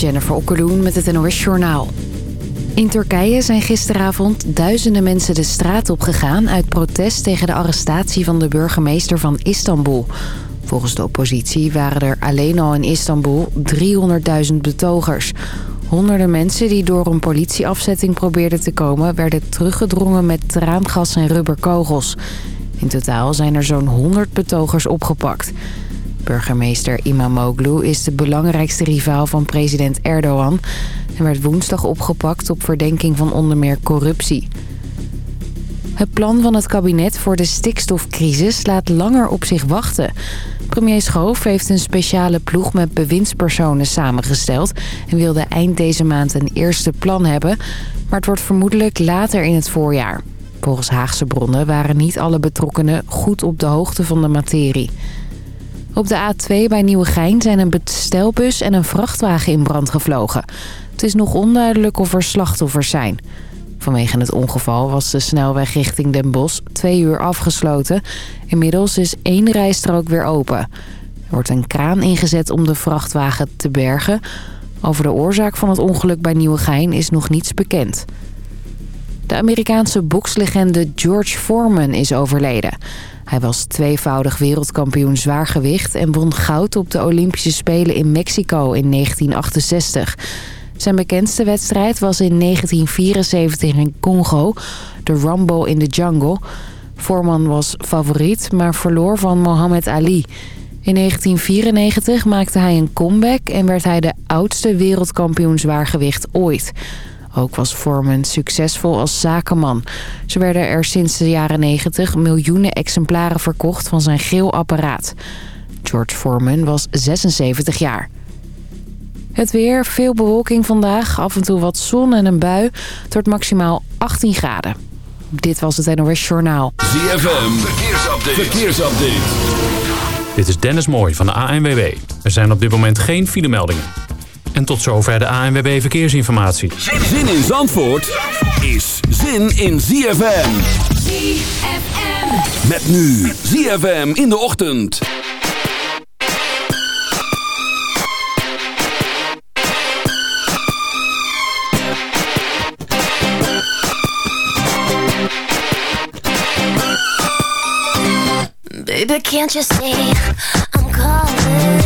Jennifer Okkeloen met het NOS Journaal. In Turkije zijn gisteravond duizenden mensen de straat op gegaan... uit protest tegen de arrestatie van de burgemeester van Istanbul. Volgens de oppositie waren er alleen al in Istanbul 300.000 betogers. Honderden mensen die door een politieafzetting probeerden te komen... werden teruggedrongen met traangas en rubberkogels. In totaal zijn er zo'n 100 betogers opgepakt... Burgemeester Imamoglu is de belangrijkste rivaal van president Erdogan... en werd woensdag opgepakt op verdenking van onder meer corruptie. Het plan van het kabinet voor de stikstofcrisis laat langer op zich wachten. Premier Schoof heeft een speciale ploeg met bewindspersonen samengesteld... en wilde eind deze maand een eerste plan hebben... maar het wordt vermoedelijk later in het voorjaar. Volgens Haagse bronnen waren niet alle betrokkenen goed op de hoogte van de materie... Op de A2 bij Nieuwegein zijn een bestelbus en een vrachtwagen in brand gevlogen. Het is nog onduidelijk of er slachtoffers zijn. Vanwege het ongeval was de snelweg richting Den Bosch twee uur afgesloten. Inmiddels is één rijstrook weer open. Er wordt een kraan ingezet om de vrachtwagen te bergen. Over de oorzaak van het ongeluk bij Nieuwegein is nog niets bekend. De Amerikaanse bokslegende George Foreman is overleden. Hij was tweevoudig wereldkampioen zwaargewicht... en won goud op de Olympische Spelen in Mexico in 1968. Zijn bekendste wedstrijd was in 1974 in Congo, de Rumble in the Jungle. Foreman was favoriet, maar verloor van Muhammad Ali... In 1994 maakte hij een comeback en werd hij de oudste wereldkampioen zwaargewicht ooit. Ook was Foreman succesvol als zakenman. Zo werden er sinds de jaren 90 miljoenen exemplaren verkocht van zijn geel apparaat. George Foreman was 76 jaar. Het weer, veel bewolking vandaag, af en toe wat zon en een bui. Het wordt maximaal 18 graden. Dit was het NOS Journaal. ZFM, verkeersupdate. verkeersupdate. Dit is Dennis Mooij van de ANWB. Er zijn op dit moment geen filemeldingen. En tot zover de ANWB Verkeersinformatie. Zin in Zandvoort is zin in ZFM. ZFM. Met nu ZFM in de ochtend. Baby, can't you see I'm calling?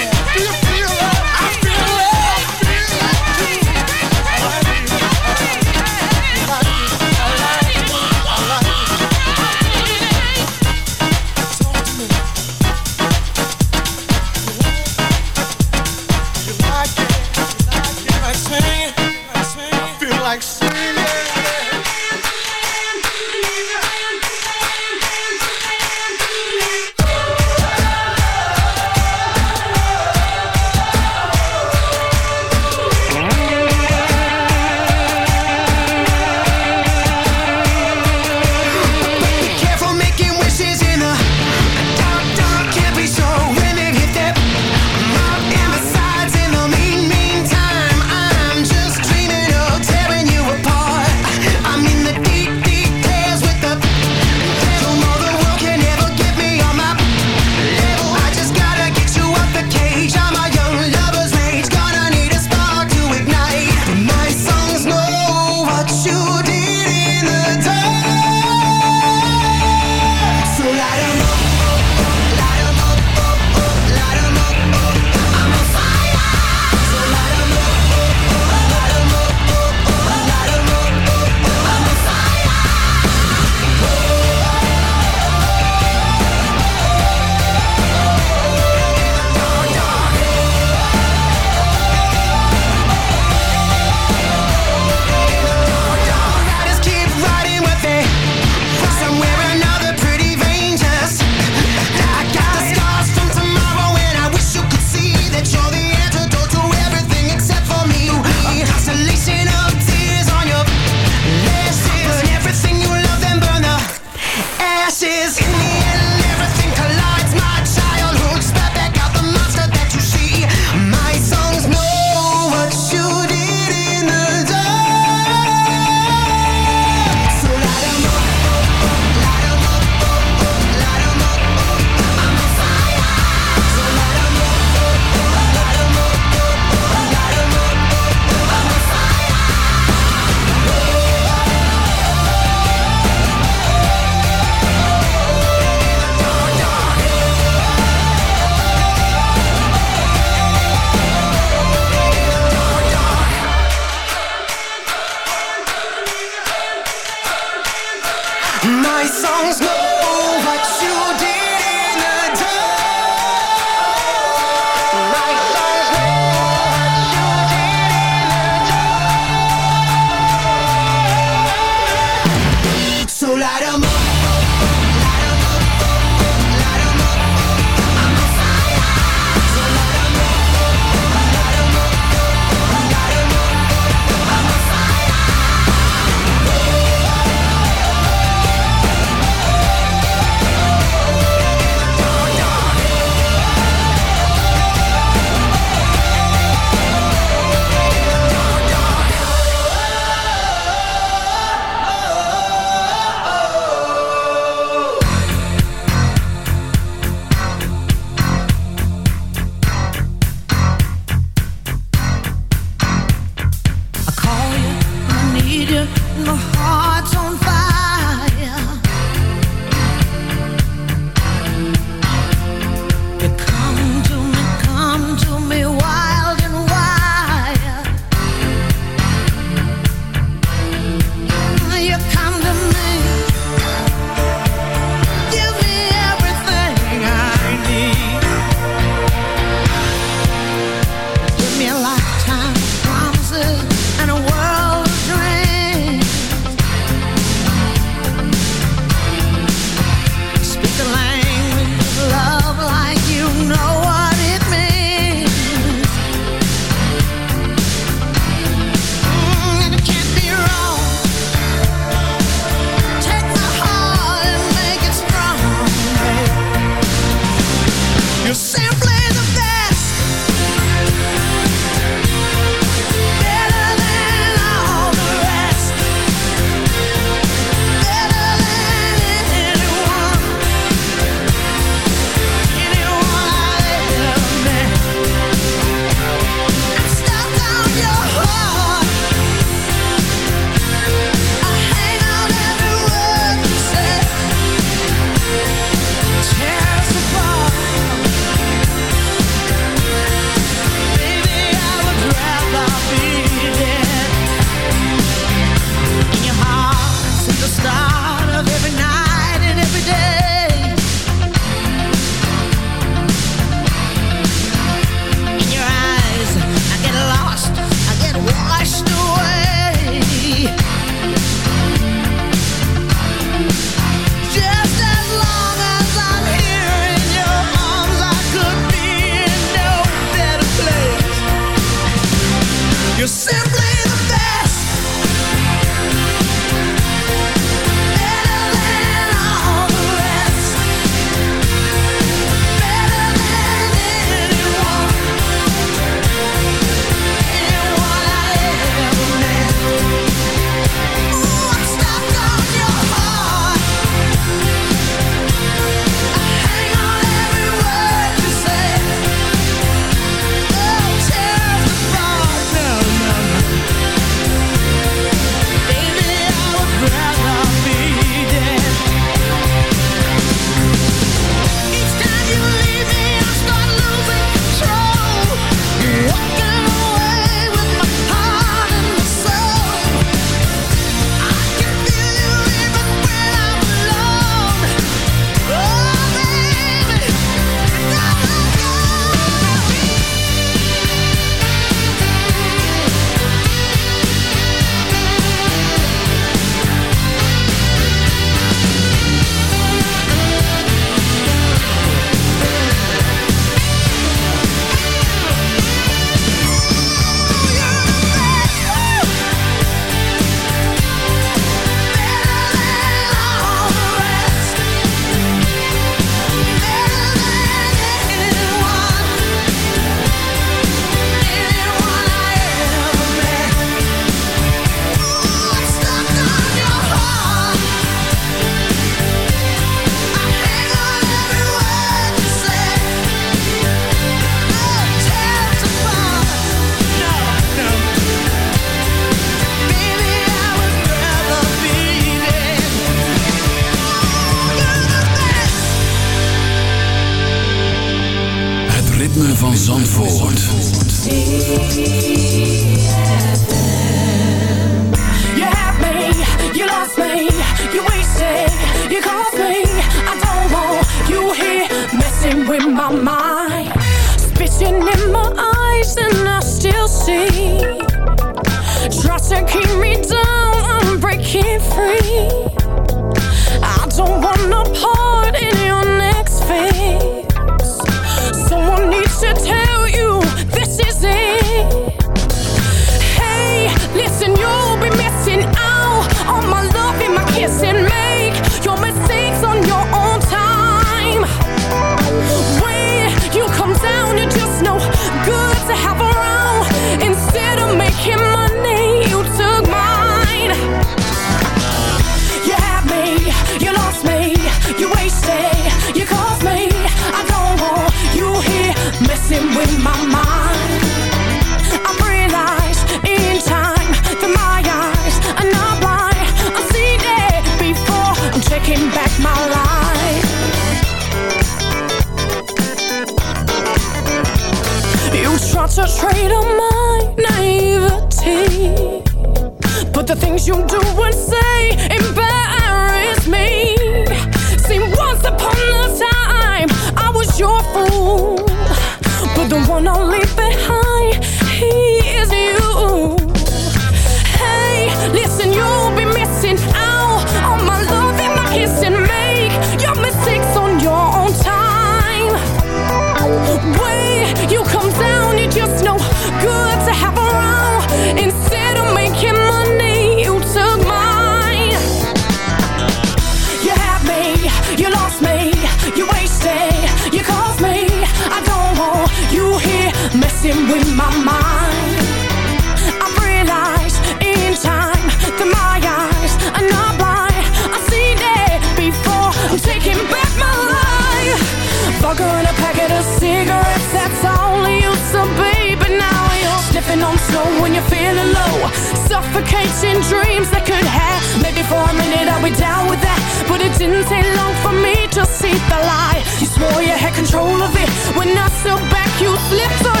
So back, you slipped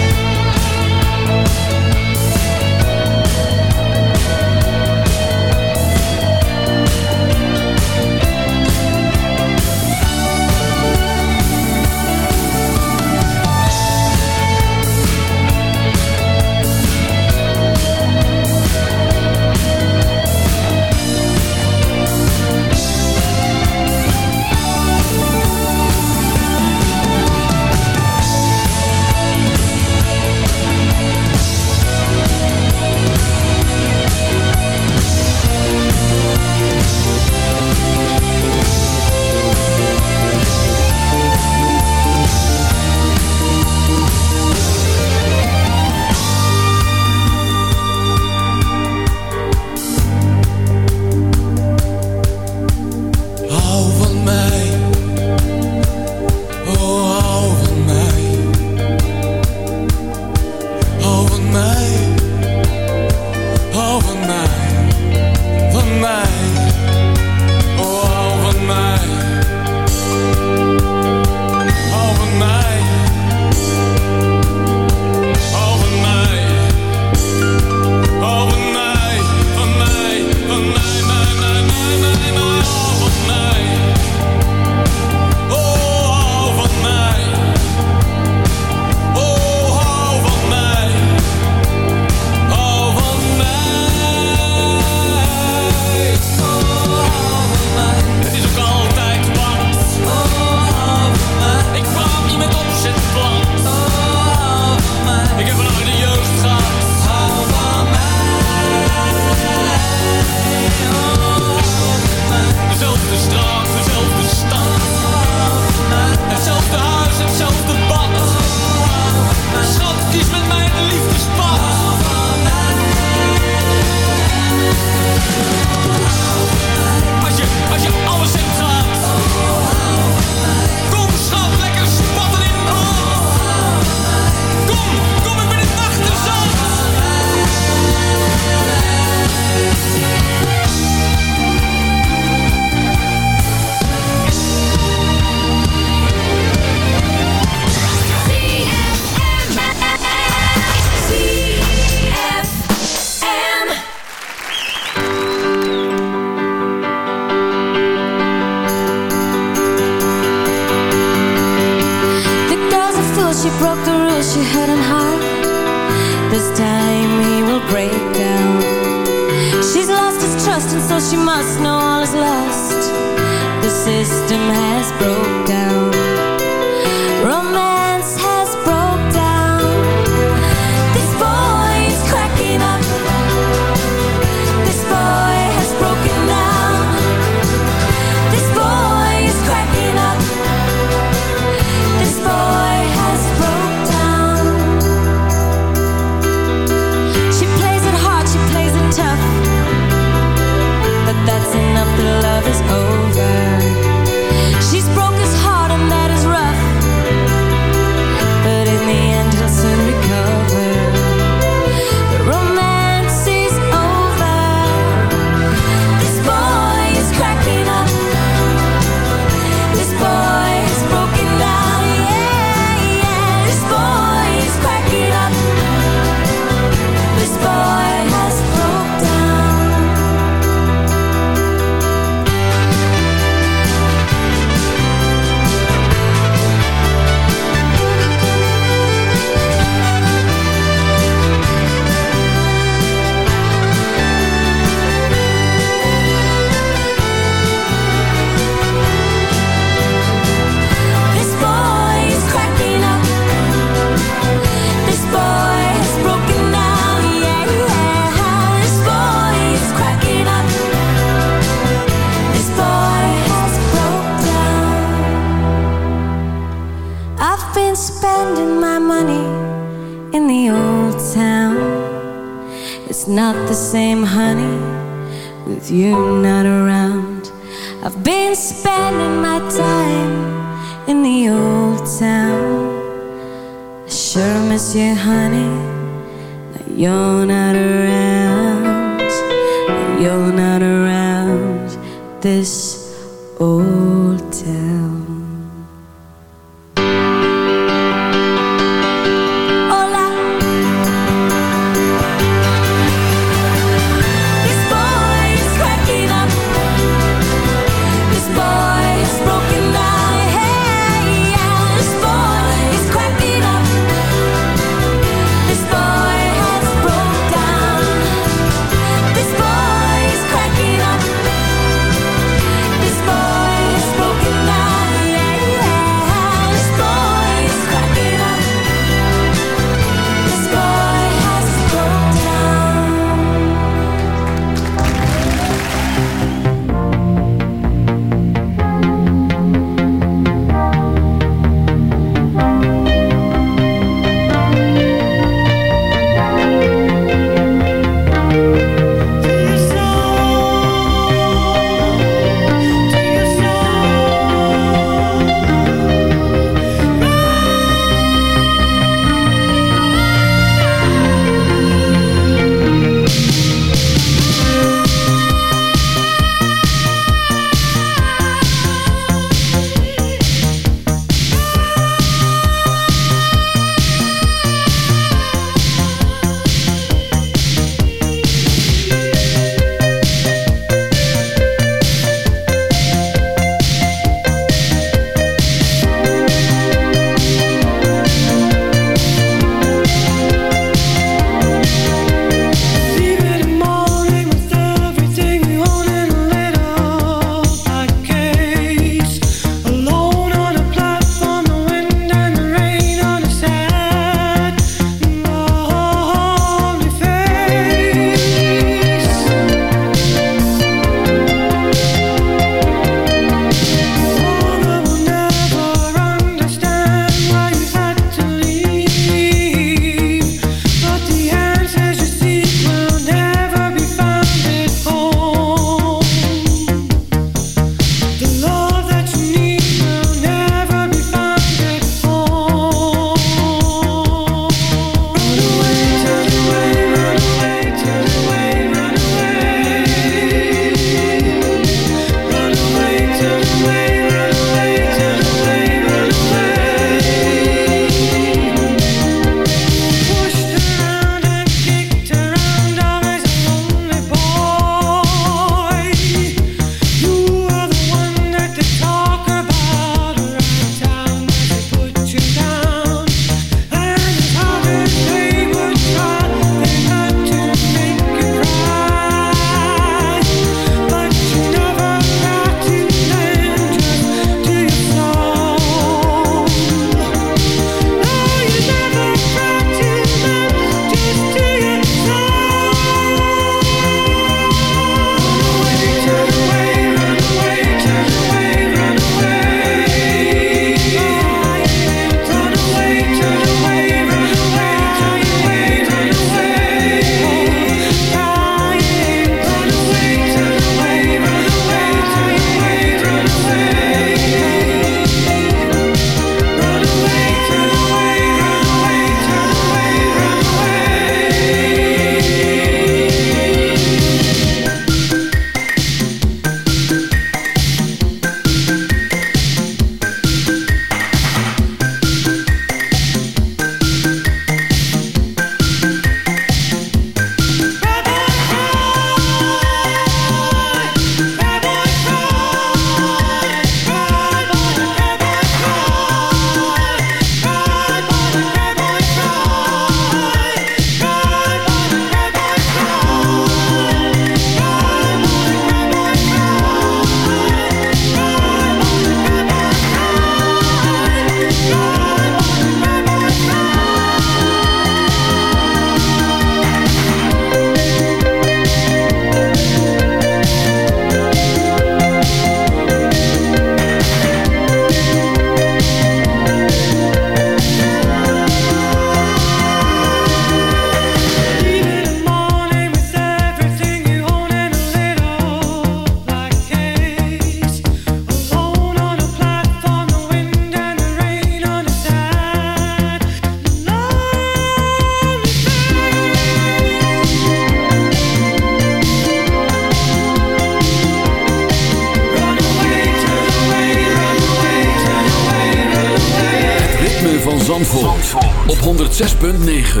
106.9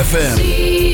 FM.